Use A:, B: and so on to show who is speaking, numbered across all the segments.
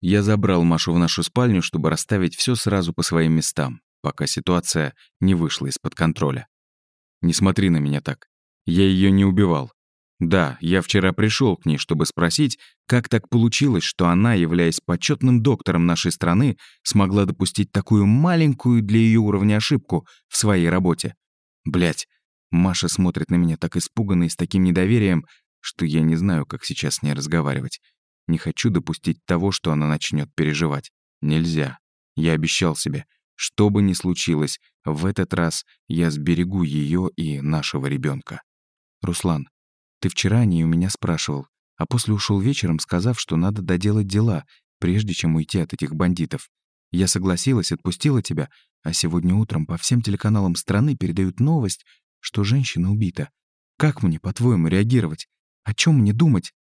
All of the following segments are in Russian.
A: Я забрал Машу в нашу спальню, чтобы расставить все сразу по своим местам, пока ситуация не вышла из-под контроля. Не смотри на меня так. Я ее не убивал. Да, я вчера пришел к ней, чтобы спросить, как так получилось, что она, являясь почетным доктором нашей страны, смогла допустить такую маленькую для ее уровня ошибку в своей работе. Блять, Маша смотрит на меня так испуганно и с таким недоверием, что я не знаю, как сейчас с ней разговаривать. Не хочу допустить того, что она начнет переживать. Нельзя. Я обещал себе, что бы ни случилось, в этот раз я сберегу ее и нашего ребенка. Руслан, ты вчера не у меня спрашивал, а после ушел вечером, сказав, что надо доделать дела, прежде чем уйти от этих бандитов. Я согласилась, отпустила тебя, а сегодня утром по всем телеканалам страны передают новость, что женщина убита. Как мне, по-твоему, реагировать? О чем мне думать?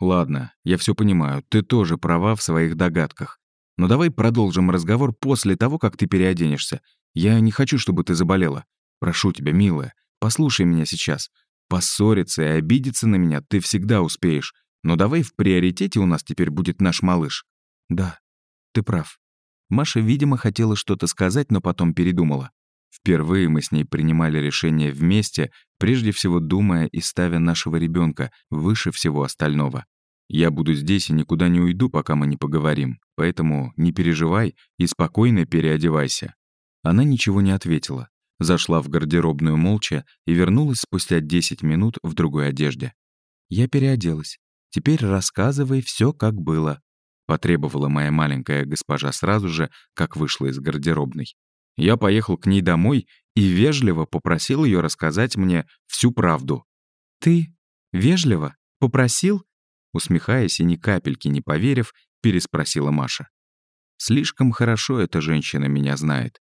A: Ладно, я все понимаю, ты тоже права в своих догадках. Но давай продолжим разговор после того, как ты переоденешься. Я не хочу, чтобы ты заболела. Прошу тебя, милая, послушай меня сейчас. Поссориться и обидеться на меня ты всегда успеешь. Но давай в приоритете у нас теперь будет наш малыш. Да, ты прав. Маша, видимо, хотела что-то сказать, но потом передумала. Впервые мы с ней принимали решение вместе, прежде всего думая и ставя нашего ребенка выше всего остального. Я буду здесь и никуда не уйду, пока мы не поговорим, поэтому не переживай и спокойно переодевайся». Она ничего не ответила, зашла в гардеробную молча и вернулась спустя 10 минут в другой одежде. «Я переоделась. Теперь рассказывай все, как было», — потребовала моя маленькая госпожа сразу же, как вышла из гардеробной. Я поехал к ней домой и вежливо попросил ее рассказать мне всю правду. «Ты вежливо попросил?» Усмехаясь и ни капельки не поверив, переспросила Маша. «Слишком хорошо эта женщина меня знает.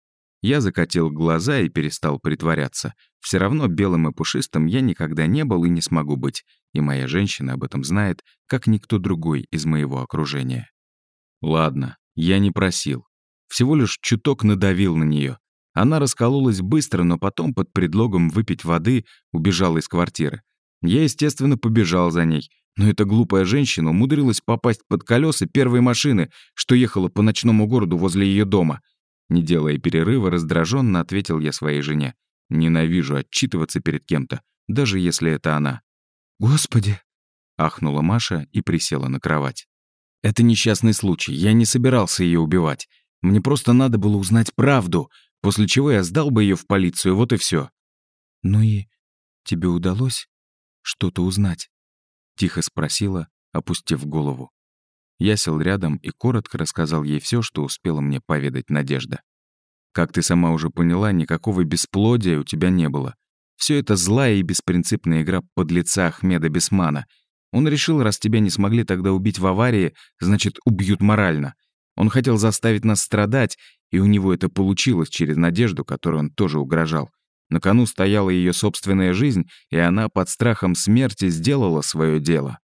A: Я закатил глаза и перестал притворяться. Все равно белым и пушистым я никогда не был и не смогу быть, и моя женщина об этом знает, как никто другой из моего окружения. Ладно, я не просил. Всего лишь чуток надавил на нее. Она раскололась быстро, но потом под предлогом выпить воды убежала из квартиры. Я, естественно, побежал за ней, но эта глупая женщина умудрилась попасть под колеса первой машины, что ехала по ночному городу возле ее дома. Не делая перерыва, раздраженно ответил я своей жене. Ненавижу отчитываться перед кем-то, даже если это она. «Господи!» — ахнула Маша и присела на кровать. «Это несчастный случай, я не собирался ее убивать. Мне просто надо было узнать правду, после чего я сдал бы ее в полицию, вот и все. «Ну и тебе удалось что-то узнать?» — тихо спросила, опустив голову. Я сел рядом и коротко рассказал ей все, что успела мне поведать Надежда. «Как ты сама уже поняла, никакого бесплодия у тебя не было. Все это злая и беспринципная игра подлеца Ахмеда Бесмана. Он решил, раз тебя не смогли тогда убить в аварии, значит, убьют морально. Он хотел заставить нас страдать, и у него это получилось через надежду, которой он тоже угрожал. На кону стояла ее собственная жизнь, и она под страхом смерти сделала свое дело.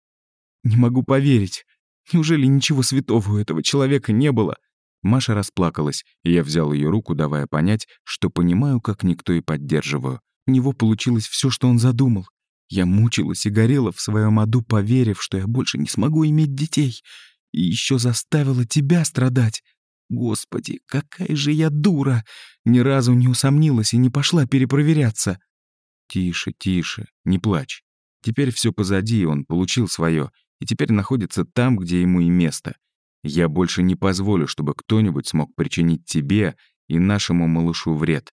A: «Не могу поверить. Неужели ничего святого у этого человека не было?» Маша расплакалась, и я взял ее руку, давая понять, что понимаю, как никто и поддерживаю. У него получилось все, что он задумал. Я мучилась и горела в своем аду, поверив, что я больше не смогу иметь детей. И еще заставила тебя страдать. Господи, какая же я дура! Ни разу не усомнилась и не пошла перепроверяться. Тише, тише, не плачь. Теперь все позади, он получил свое, и теперь находится там, где ему и место. Я больше не позволю, чтобы кто-нибудь смог причинить тебе и нашему малышу вред.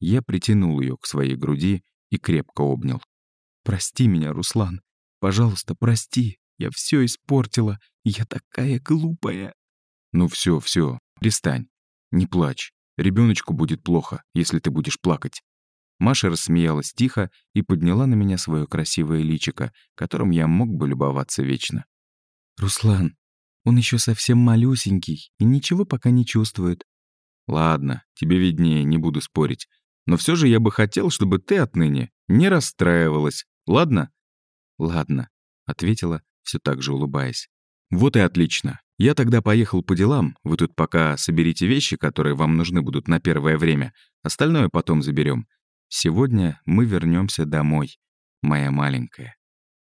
A: Я притянул ее к своей груди и крепко обнял. «Прости меня, Руслан. Пожалуйста, прости. Я все испортила. Я такая глупая. Ну все, все, перестань. Не плачь. Ребеночку будет плохо, если ты будешь плакать. Маша рассмеялась тихо и подняла на меня свое красивое личико, которым я мог бы любоваться вечно. «Руслан, он еще совсем малюсенький и ничего пока не чувствует». «Ладно, тебе виднее, не буду спорить. Но все же я бы хотел, чтобы ты отныне не расстраивалась, ладно?» «Ладно», — ответила, все так же улыбаясь. «Вот и отлично. Я тогда поехал по делам. Вы тут пока соберите вещи, которые вам нужны будут на первое время. Остальное потом заберем. Сегодня мы вернемся домой, моя маленькая».